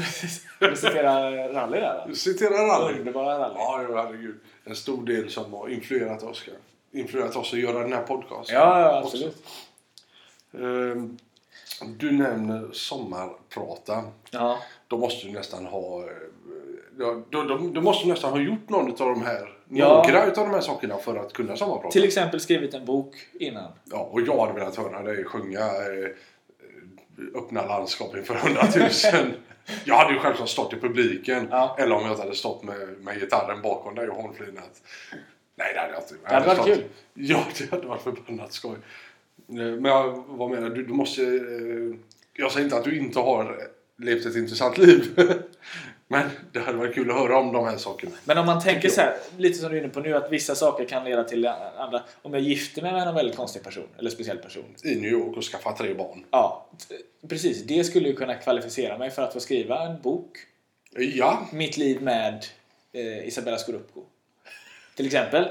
Du citerar Rally där va? Citera Rally. Underbara Rally. Ja, herregud. En stor del som har influerat oss. Influerat oss att göra den här podcasten. Ja, ja absolut. Ehm, Du nämner sommarprata. Ja. Då måste du nästan ha... eh, Ja, då, då, då måste du nästan ha gjort någon av de här, Ja. några av de här sakerna för att kunna sommarprata. Till exempel skrivit en bok innan. Ja, och jag hade velat höra dig sjunga eh, öppna landskap inför hundratusen. (laughs) jag hade ju självklart stått i publiken. Ja. Eller om jag inte hade stått med, med gitarren bakom dig och hånflinat. Nej, det hade jag inte. Jag Det hade varit kul. Ja, det hade varit förbannat skoj. Eh, Men jag, vad menar du? Du måste... eh, Jag säger inte att du inte har levt ett intressant liv. (laughs) Men det hade varit kul att höra om de här sakerna. Men om man tänker så här, lite som du är inne på nu, att vissa saker kan leda till andra. Om jag gifter mig med en väldigt konstig person, eller speciell person. I New York och skaffa tre barn. Ja, precis. Det skulle ju kunna kvalificera mig för att få skriva en bok. Ja, Mitt liv med eh, Isabella Scorupco. Till exempel.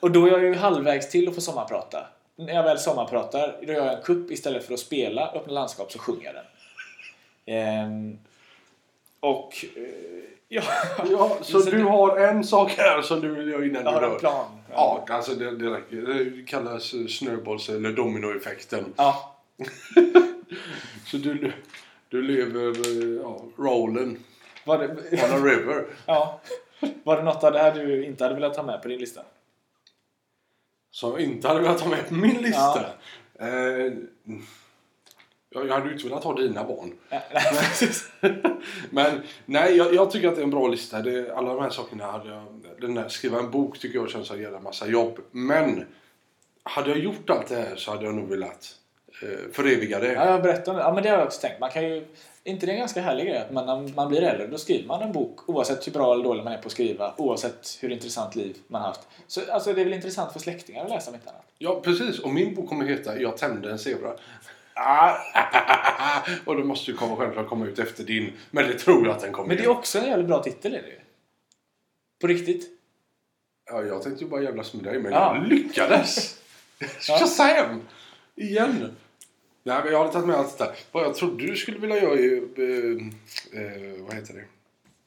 Och då är jag ju halvvägs till att få sommarprata. När jag väl sommarpratar, då gör jag en kupp istället för att spela Öppna landskap så sjunger jag den. Ehm, och... Eh, ja, Ja, så du har en sak här som du vill göra innan jag du har en dör? plan. Ja, alltså det, det räcker. Det kallas eh, snöbolls eller dominoeffekten. Ja, (laughs) Så du, du lever eh, ja, rollen var det, on a river. (laughs) ja. var det något av det här du inte hade velat ta med på din lista? Som jag inte hade velat ha med på min lista. Eh, jag jag hade ju inte velat ha dina barn. (laughs) Men nej, jag, jag tycker att det är en bra lista. Det, alla de här sakerna hade jag... Den där skriva en bok tycker jag känns som en jävla massa jobb. Men hade jag gjort allt det här så hade jag nog velat eh, föreviga det. Ja, jag berättar om det. Ja, men det har jag också tänkt. Man kan ju... inte det är en ganska härlig grej att man, när man blir äldre då skriver man en bok oavsett hur bra eller dålig man är på att skriva. Oavsett hur intressant liv man haft. Så alltså, det är väl intressant för släktingar att läsa om inte annat. Ja, precis. Och min bok kommer heta Jag tämjde en zebra. Ah, (laughs) och då måste ju komma, självklart komma ut efter din. Men det tror jag att den kommer men det är göra. också en jävligt bra titel är det ju. På riktigt. Ja, jag tänkte ju bara jävlas med dig, men Ja. jag lyckades! (laughs) Shazam! Igen! Nej, men jag hade tagit med allt det där. Vad jag trodde du skulle vilja göra är... Eh, eh, vad heter det?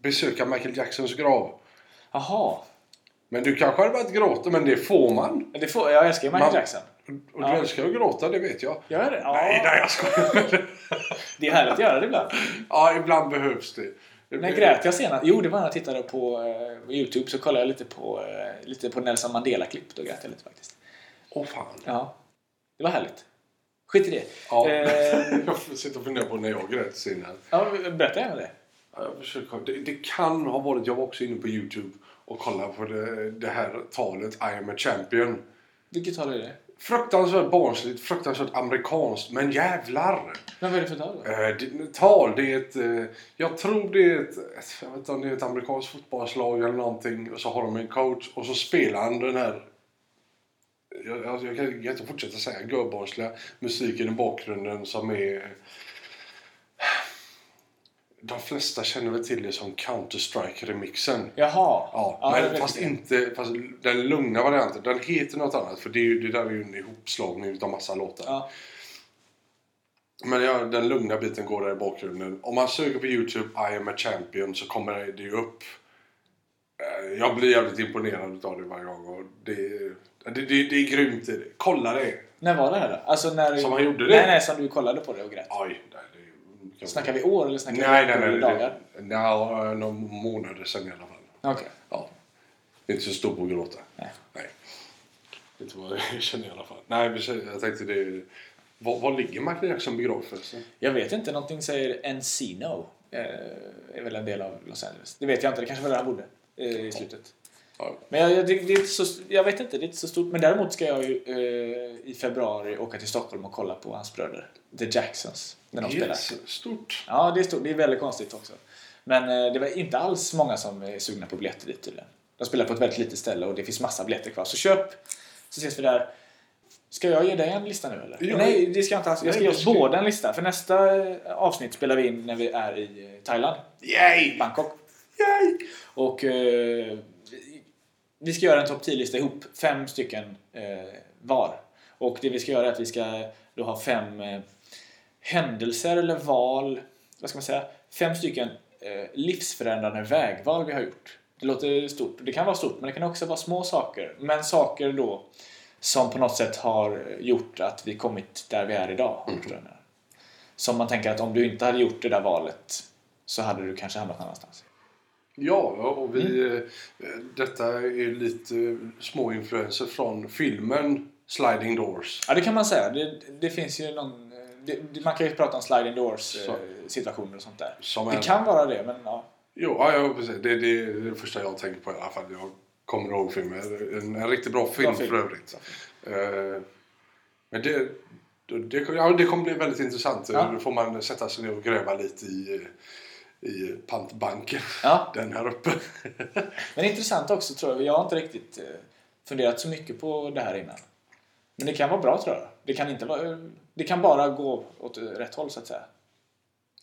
Besöka Michael Jacksons grav. Jaha. Men du kanske hade börjat gråta, men det får man. Det får, jag älskar ju Michael Man- Jackson. Och du Ja. älskar att gråta, det vet jag. Gör det? Ja. Nej, nej, jag skojar. (laughs) Det är härligt att göra det ibland. ja, ibland behövs det. När grät jag senast? Jo, det var när jag tittade på eh, Youtube så kollade jag lite på, eh, lite på Nelson Mandela-klipp. Då grät jag lite faktiskt. Åh, fan. Ja. Det var härligt. Skit i det. Ja. Eh, (laughs) jag sitter och funderar på när jag grät senast. ja, berätta gärna det. Ja, jag försöker, det, det kan ha varit, jag var också inne på Youtube och kollade på det, det här talet I am a champion. Vilket tal är det? Fruktansvärt barnsligt, fruktansvärt amerikanskt, men jävlar! Vad är det för tal? Eh, det, tal, det är ett, eh, jag tror det är ett, jag vet inte om det är ett amerikanskt fotbollslag eller någonting och så har de en coach och så spelar han den här jag, jag, jag kan inte fortsätta säga görbarnsliga musiken i bakgrunden som är de flesta känner väl till det som Counter-Strike-remixen. Jaha. Ja, det men fast inte, fast den lugna varianten, den heter något annat för det, är ju, det där är ju en ihopslagning utav massa låtar. Ja. Men ja, den lugna biten går där i bakgrunden. Om man söker på Youtube I am a champion så kommer det ju upp. Eh, Jag blir jävligt imponerad av det varje gång och det, det, det, det är grymt. Kolla det! När var det här då? Alltså när... Som han gjorde det? Nej, nej, som du kollade på det och grät. Oj, nej, det Snackar vi år eller snackar Nej, vi nej, nej. dagar? Nej, några månader sedan i alla fall. Okej. Ja. Det är inte så stor på att gråta. Nej. Nej. Det är inte vad jag (laughs) känner i alla fall. Nej, men jag tänkte det... Var, var ligger Michael Jackson begravd förresten? Jag vet inte, någonting säger Encino. Eh, är väl en del av Los Angeles. Det vet jag inte, det kanske var där han bodde eh, i slutet. Ja. Men jag, jag, det, det är inte så, jag vet inte, det är inte så stort. Men däremot ska jag ju eh, i februari åka till Stockholm och kolla på hans bröder, The Jacksons, när de spelar. Stort. Ja, det är stort. Det är väldigt konstigt också. Men eh, det var inte alls många som är sugna på biljetter dit tydligen. De spelar på ett väldigt litet ställe och det finns massa biljetter kvar. Så köp, så ses vi där. Ska jag ge dig en lista nu eller? Ja. Nej, det ska jag inte alls. Jag ska ge oss båda en lista. För nästa eh, avsnitt spelar vi in när vi är i eh, Thailand, Yay! Bangkok. Yay! Och eh, vi- ska göra en topp 10-lista ihop. Fem stycken eh, var. Och det vi ska göra är att vi ska då ha fem eh, händelser eller val. Vad ska man säga? Fem stycken eh, livsförändrande vägval vi har gjort. Det låter stort. Det kan vara stort men det kan också vara små saker. Men saker då som på något sätt har gjort att vi kommit där vi är idag. Menar? Som man tänker att om du inte hade gjort det där valet så hade du kanske hamnat någon annanstans. Ja, och vi... Mm. eh, Detta är lite eh, små influenser från filmen Sliding Doors. Ja, det kan man säga. Det, det finns ju någon... det, det, man kan ju prata om sliding doors Så. eh, situationer och sånt där. Som Det en- kan vara det, men ja. Jo, ja, ja precis. Det, det, är det första jag tänker på i alla fall. Jag kommer ihåg filmen. En, en riktigt bra film, film. för övrigt. Eh, men det, det, ja, det kommer bli väldigt intressant. Ja. Då får man sätta sig ner och gräva lite i, i pantbanken. Ja. Den här uppe. Men intressant också tror jag. Jag har inte riktigt eh, funderat så mycket på det här innan. Men det kan vara bra tror jag. Det kan, inte vara, det kan bara gå åt rätt håll så att säga.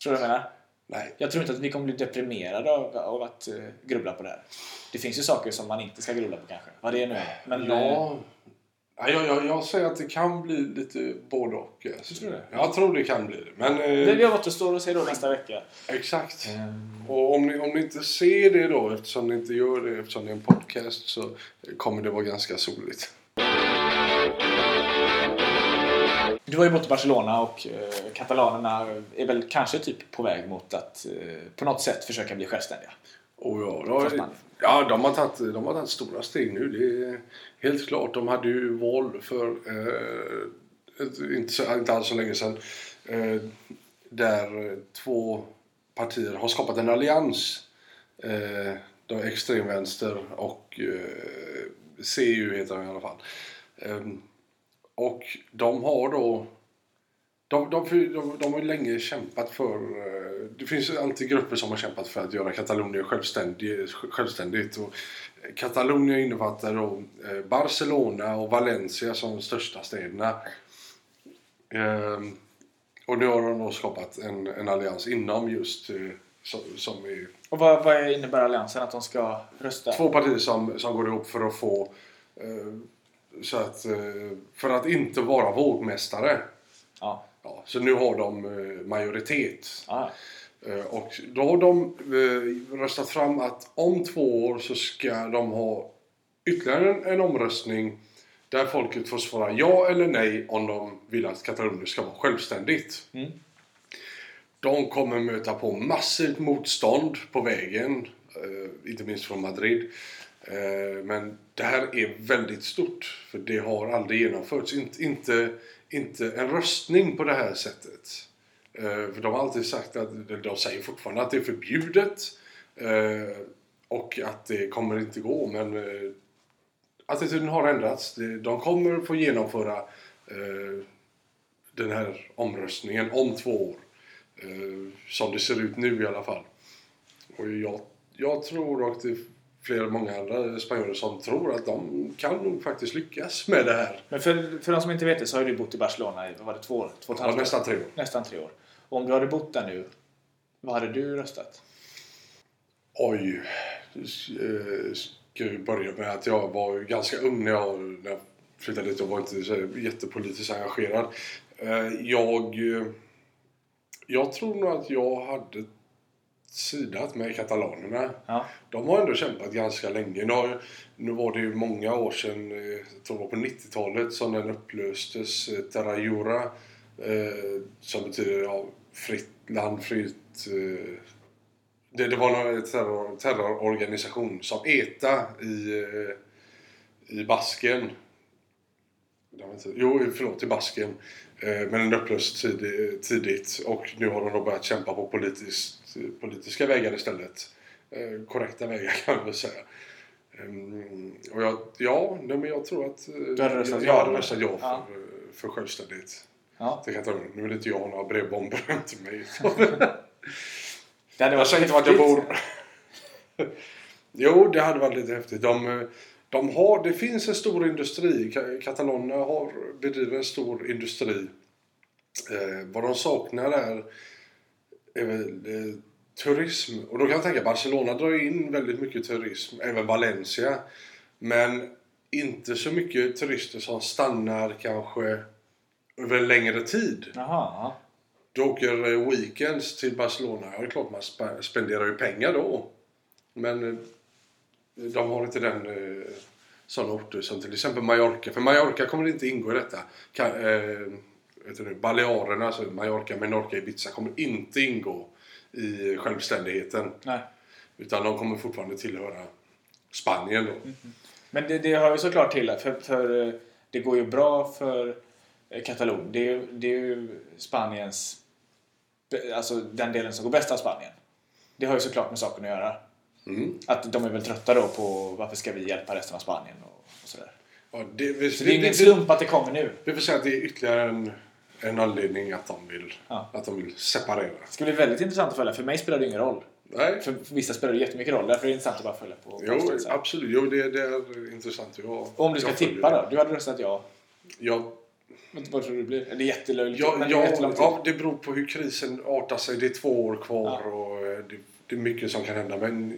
Tror du vad jag menar? Nej. Jag tror inte att vi kommer bli deprimerade av, av att eh, grubbla på det här. Det finns ju saker som man inte ska grubbla på kanske. Vad det är nu. Men, eh, Ja. Ja, jag, jag, jag säger att det kan bli lite både och. alltså. Tror det? Jag tror det kan bli det. Men det eh, vi har återstår att se då nästa vecka. exakt. Och om ni, om ni inte ser det då, eftersom ni inte gör det, eftersom det är en podcast, så kommer det vara ganska soligt. Du har ju bott i Barcelona och eh, katalanerna är väl kanske typ på väg mot att eh, på något sätt försöka bli självständiga. Och ja, då ja de, har tagit, de har tagit stora steg nu. Det är helt klart. De hade ju val för eh, inte, så, inte alls så länge sedan. Eh, där två partier har skapat en allians. Eh, de extremvänster och eh, CU heter de i alla fall. Eh, och de har då de, de, de, de har ju länge kämpat för... eh, Det finns ju alltid grupper som har kämpat för att göra Katalonien självständig, självständigt. Och Katalonien innefattar då eh, Barcelona och Valencia som de största städerna. Ehm, Och nu har de då skapat en, en allians inom just eh, som, som är Och vad, vad innebär alliansen? Att de ska rösta? två partier som, som går ihop för att få eh, så att, eh, för att inte vara vågmästare. Ja. Ja, så nu har de eh, majoritet. ja. Eh, Och då har de eh, röstat fram att om två år så ska de ha ytterligare en, omröstning där folket får svara ja eller nej om de vill att Katalonien ska vara självständigt. Mm. De kommer möta på massivt motstånd på vägen, inte minst från Madrid. Men det här är väldigt stort, för det har aldrig genomförts. Inte, inte, inte en röstning på det här sättet. Eh, för de har alltid sagt att, de säger fortfarande att det är förbjudet eh, och att det kommer inte gå, men eh, attityden har ändrats. De kommer få genomföra eh, den här omröstningen om två år. Eh, som det ser ut nu i alla fall. Och jag, jag tror att det flera, många andra spanjorer som tror att de kan nog faktiskt lyckas med det här. Men för, för de som inte vet det så har ju du bott i Barcelona i vad var det, två år? Två Ja, nästan tre år. Nästan tre år. Och om du hade bott där nu, vad hade du röstat? Oj. Eh, Ska vi börja med att jag var ju ganska ung när jag, när jag flyttade dit och var inte så jättepolitiskt engagerad. Eh, Jag, eh, jag tror nog att jag hade sidat med katalanerna. Ja. De har ändå kämpat ganska länge. Nu, har, nu var det ju många år sedan, eh, jag tror det var på 90-talet, som den upplöstes. eh, Terra Jura, eh, som betyder ja, fritt land, fritt... Eh, det, det var någon terror, terrororganisation som ETA i, eh, i Basken. Inte, jo, förlåt, i Basken. Eh, men den upplöstes tid, tidigt och nu har de då börjat kämpa på politiskt, politiska vägar istället. Eh, korrekta vägar (laughs) kan man väl säga. Ehm, och jag, ja, nej, men jag tror att... eh, Du hade röstat jag, ja, jag hade röstat ja för, Ja. eh, för självständighet. ja. Det kan jag. Nu vill inte jag ha några brevbomber (laughs) till mig. (laughs) Det hade Jag varit säger inte vart jag bor. jo, det hade varit lite häftigt. De, de har, det finns en stor industri. Ka- Katalonerna har bedriver en stor industri. Eh, vad de saknar är, är väl, eh, turism. Och då kan jag tänka Barcelona drar in väldigt mycket turism. Även Valencia. Men inte så mycket turister som stannar kanske över en längre tid. Jaha, ja. Du åker eh, weekends till Barcelona. Ja, det är klart man sp- spenderar ju pengar då. Men eh, de har inte den eh, sådana orter som till exempel Mallorca. För Mallorca kommer inte ingå i detta. Kan, eh, vet du, Balearerna, alltså Mallorca, Menorca, Ibiza kommer inte ingå i självständigheten. Nej. Utan de kommer fortfarande tillhöra Spanien då. Men det, det hör ju såklart till att för, för eh, det går ju bra för eh, Katalon. Det är, ju- det är ju Spaniens... Alltså den delen som går bäst av Spanien. Det har ju såklart med saken att göra. Mm. Att de är väl trötta då på varför ska vi hjälpa resten av Spanien och, och sådär. Ja, det, vi, Så det är ingen vi, slump att det kommer nu. vi får säga att det är ytterligare en, en anledning att de vill, Ja. att de vill separera. Det ska bli väldigt intressant att följa. För mig spelar det ingen roll. Nej, För, för vissa spelar det jättemycket roll. Därför är det intressant att bara följa på. på jo, här. absolut. Jo, det, det är intressant. Jag, Och om du ska tippa det. då? Du hade röstat ja. Jag, Vad tror du det blir? Det är jättelöjligt. ja, men det ja, tid. ja, det beror på hur krisen artar sig. Det är två år kvar Ja. och eh, det, det är mycket som kan hända. Men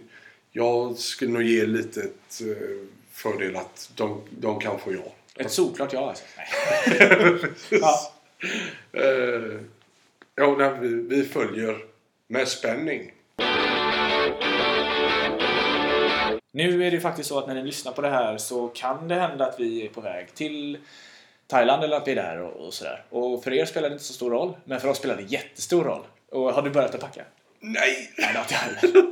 jag skulle nog ge lite ett eh, fördel att de, de kan få ja. Ett solklart ja alltså. Nej. (laughs) ja. Eh, ja, vi, vi följer med spänning. Nu är det ju faktiskt så att när ni lyssnar på det här så kan det hända att vi är på väg till Thailand eller att vi är där och, och sådär. Och för er spelar det inte så stor roll, men för oss spelar det jättestor roll. Och har du börjat att packa? Nej! Nej, det har inte jag.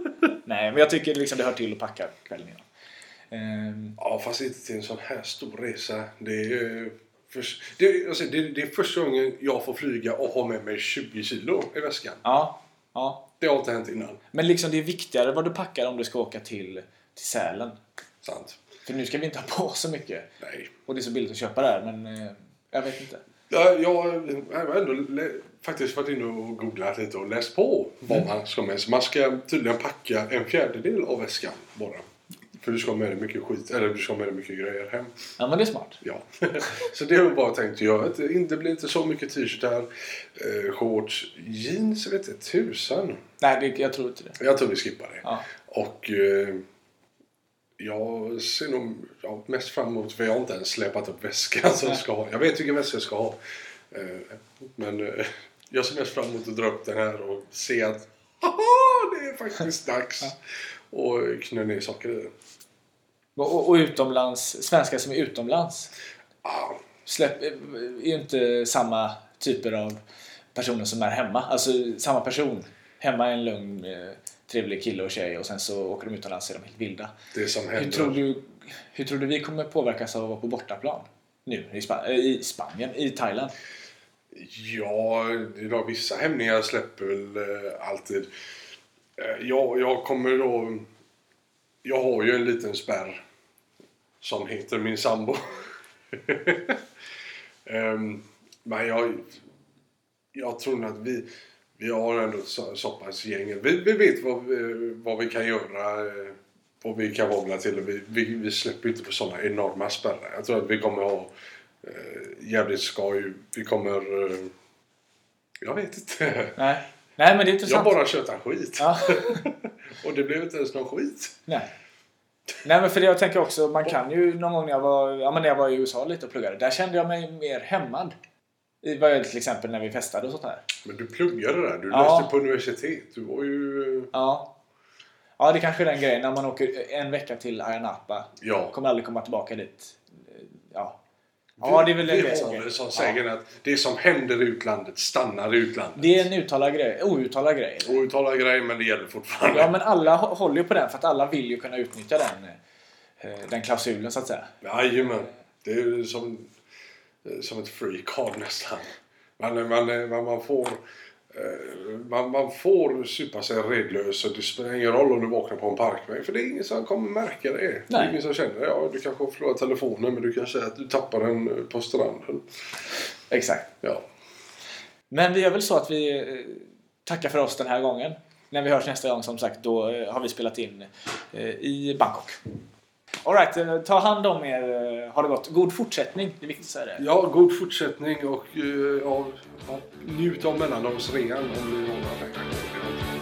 Nej, men jag tycker liksom det hör till att packa kvällen innan. Ehm, Ja, fast inte till en sån här stor resa. Det är, för, det, är- alltså, det, det är första gången jag får flyga och ha med mig 20 kilo i väskan. ja, ja. Det har inte hänt innan. Men liksom det är viktigare vad du packar om du ska åka till, till Sälen. Sant? För nu ska vi inte ha på så mycket. Nej. Och det är så billigt att köpa där, men eh, jag vet inte. Ja, jag har ändå faktiskt varit inne och googlat lite och läst på vad man ska med. Så man ska tydligen packa en fjärdedel av väskan bara. För du ska med dig mycket skit, eller du ska med dig mycket grejer hem. Ja, men det är smart. Ja. (laughs) så det har jag bara tänkt att göra. Det blir inte så mycket t-shirtar, eh, shorts, jeans, vet inte tusan. Nej, det, jag tror inte det. Jag tror vi skippar det. Ja. Och eh, jag ser nog ja, mest fram emot, för jag har inte ens släpat upp väskan som jag ska ha. Jag vet vilken väska jag ska ha. Eh, men jag ser mest fram emot att dra upp den här och se att (laughs) haha, det är faktiskt dags. Och knö ner saker i. Och, och, utomlands, svenskar som är utomlands Ah, släpp, är ju inte samma typer av personer som är hemma. Alltså samma person. Hemma är en lugn, eh, trevlig kille och tjej och sen så åker de utomlands och är de helt vilda. det som Hur händer. tror, du, hur tror du vi kommer påverkas av att vara på bortaplan? Nu i, Span- eh, i Spanien, i Thailand. Ja, vissa hämningar släpper väl eh, alltid. Eh, jag, jag kommer då... Jag har ju en liten spärr som heter min sambo. (laughs) Ehm, men jag, jag tror nog att vi, vi har ändå så, så pass gäng. Vi, vi vet vad, vi- vad vi kan göra. Eh, och vi kan vara till. Vi, vi, vi släpper inte på sådana enorma spärrar. Jag tror att vi kommer ha eh, jävligt skoj. Vi kommer... Eh, jag vet inte. Nej, Nej men det är Jag intressant. bara tjötar skit. Ja. (laughs) Och det blev inte ens någon skit. Nej. Nej men för det jag tänker också, man kan ju någon gång när jag var, ja, men när jag var i USA lite och pluggade, där kände jag mig mer hämmad. I vad jag till exempel när vi festade och sånt där. Men du pluggade där. Du Ja. läste på universitet. Du var ju... eh, Ja. Ja, det kanske är den grejen när man åker en vecka till Ayia Napa. Ja. Kommer aldrig komma tillbaka dit. Ja. Ja, det är väl vi som har väl som ja. säger att det som händer i utlandet stannar i utlandet. Det är en uttalad grej. Outtalad grej. Outtalad grej men det gäller fortfarande. Ja, men alla hå- håller ju på den för att alla vill ju kunna utnyttja den, eh, den klausulen så att säga. Jajamän. Det är ju som, eh, som ett free card nästan. Man, man, man, man får... eh, Man, man får supa sig redlös och det spelar ingen roll om du vaknar på en parkväg för det är ingen som kommer märka det. Det Nej. är ingen som känner ja, du kanske har förlorat telefonen men du kan säga att du tappar den eh, på stranden. Exakt. Ja. Men vi gör väl så att vi eh, tackar för oss den här gången. När vi hörs nästa gång som sagt, då har vi spelat in i Bangkok. Alright, eh, ta hand om er. Eh, ha det gott. God fortsättning, det är viktigt att säga det. ja, god fortsättning och eh, ja, ja, njut av mellandagsrean om ni har några pengar.